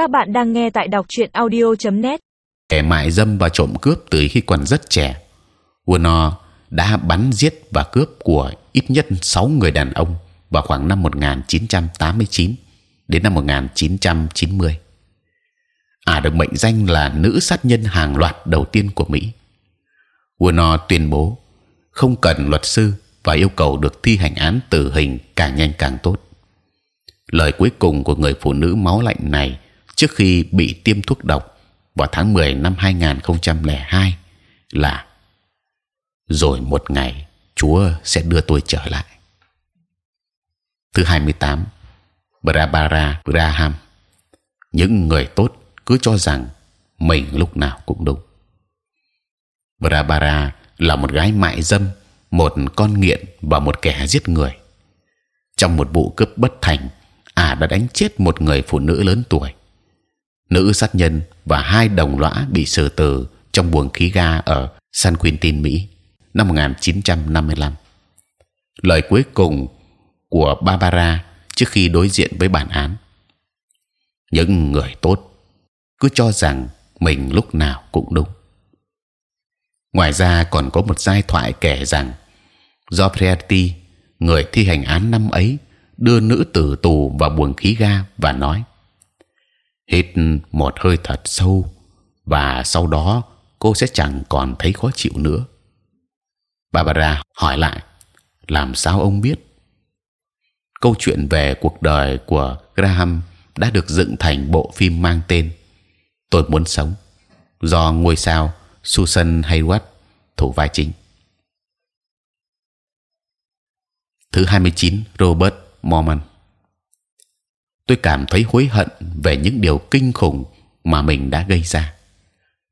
Các bạn đang nghe tại đọc truyện audio.net. kẻ mại dâm và trộm cướp từ khi còn rất trẻ. Warner đã bắn giết và cướp của ít nhất 6 người đàn ông vào khoảng năm 1989 đến năm 1990. Ả à, được mệnh danh là nữ sát nhân hàng loạt đầu tiên của Mỹ. Warner tuyên bố không cần luật sư và yêu cầu được thi hành án tử hình càng nhanh càng tốt. Lời cuối cùng của người phụ nữ máu lạnh này trước khi bị tiêm thuốc độc vào tháng 10 năm 2002 là rồi một ngày Chúa sẽ đưa tôi trở lại. Thứ 28 Barbara Braham những người tốt cứ cho rằng mình lúc nào cũng đúng. Barbara là một gái mại dâm, một con nghiện và một kẻ giết người. Trong một vụ cướp bất thành, ả đã đánh chết một người phụ nữ lớn tuổi. Nữ sát nhân và hai đồng lõa bị xử tử trong buồng khí ga ở San Quentin, Mỹ năm 1955. Lời cuối cùng của Barbara trước khi đối diện với bản án: những người tốt cứ cho rằng mình lúc nào cũng đúng. Ngoài ra còn có một giai thoại kể rằng do Joffrey, người thi hành án năm ấy, đưa nữ tử tù vào buồng khí ga và nói: hít một hơi thật sâu, và sau đó cô sẽ chẳng còn thấy khó chịu nữa. Barbara hỏi lại: làm sao ông biết? Câu chuyện về cuộc đời của Graham đã được dựng thành bộ phim mang tên Tôi muốn sống, do ngôi sao Susan Hayward thủ vai chính. Thứ 29 Robert Mormon. Tôi cảm thấy hối hận về những điều kinh khủng mà mình đã gây ra.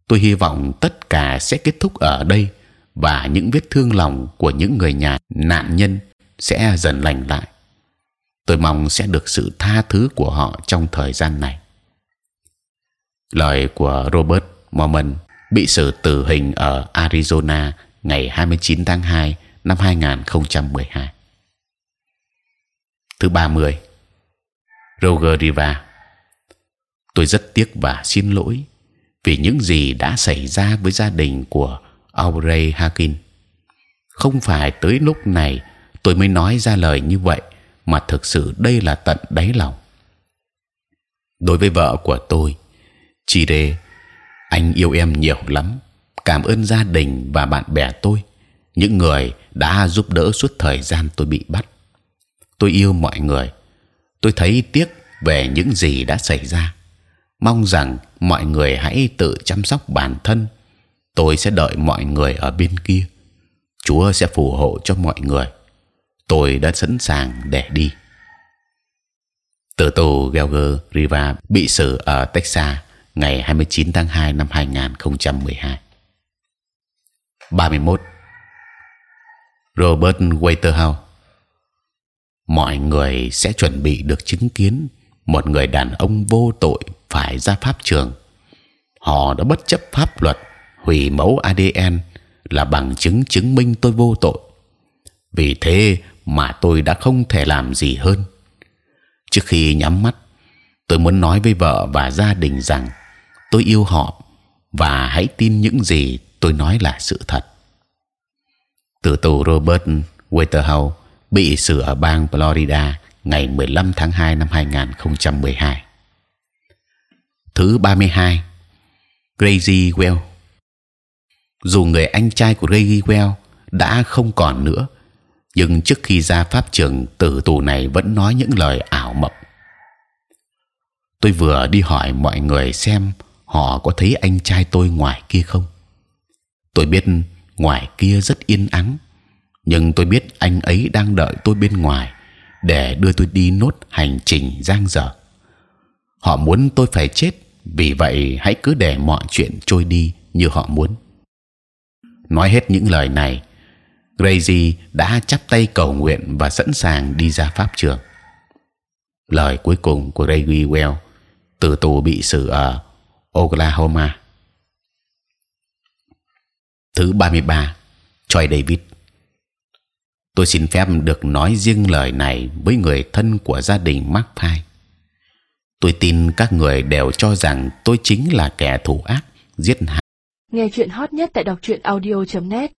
Tôi hy vọng tất cả sẽ kết thúc ở đây và những vết thương lòng của những người nhà nạn nhân sẽ dần lành lại. Tôi mong sẽ được sự tha thứ của họ trong thời gian này. Lời của Robert Mormon bị xử tử hình ở Arizona ngày 29 tháng 2 năm 2012. Thứ 30 Roger Riva. Tôi rất tiếc và xin lỗi vì những gì đã xảy ra với gia đình của Aubrey Hakin. Không phải tới lúc này tôi mới nói ra lời như vậy, mà thực sự đây là tận đáy lòng. Đối với vợ của tôi, Chire, anh yêu em nhiều lắm. Cảm ơn gia đình và bạn bè tôi, những người đã giúp đỡ suốt thời gian tôi bị bắt. Tôi yêu mọi người. Tôi thấy tiếc về những gì đã xảy ra. Mong rằng mọi người hãy tự chăm sóc bản thân. Tôi sẽ đợi mọi người ở bên kia. Chúa sẽ phù hộ cho mọi người. Tôi đã sẵn sàng để đi. Tử tù Gelger Riva bị xử ở Texas ngày 29 tháng 2 năm 2012. 31 Robert Waterhouse mọi người sẽ chuẩn bị được chứng kiến một người đàn ông vô tội phải ra pháp trường. Họ đã bất chấp pháp luật hủy mẫu ADN là bằng chứng chứng minh tôi vô tội. Vì thế mà tôi đã không thể làm gì hơn. Trước khi nhắm mắt, tôi muốn nói với vợ và gia đình rằng tôi yêu họ và hãy tin những gì tôi nói là sự thật. Từ tù Robert Waterhouse bị xử ở bang Florida ngày 15 tháng 2 năm 2012. Thứ 32 Crazy Well dù người anh trai của Crazy Well đã không còn nữa, nhưng trước khi ra pháp trường tử tù này vẫn nói những lời ảo mộng. Tôi vừa đi hỏi mọi người xem họ có thấy anh trai tôi ngoài kia không. Tôi biết ngoài kia rất yên ắng, nhưng tôi biết anh ấy đang đợi tôi bên ngoài để đưa tôi đi nốt hành trình giang dở. Họ muốn tôi phải chết, vì vậy hãy cứ để mọi chuyện trôi đi như họ muốn. Nói hết những lời này, crazy đã chắp tay cầu nguyện và sẵn sàng đi ra pháp trường. Lời cuối cùng của Gracie Well từ tù bị xử ở Oklahoma. Thứ 33 Troy David. Tôi xin phép được nói riêng lời này với người thân của gia đình Mark phai tôi tin các người đều cho rằng tôi chính là kẻ thù ác, giết hại. Nghe chuyện hot nhất tại đọc truyện audio .net.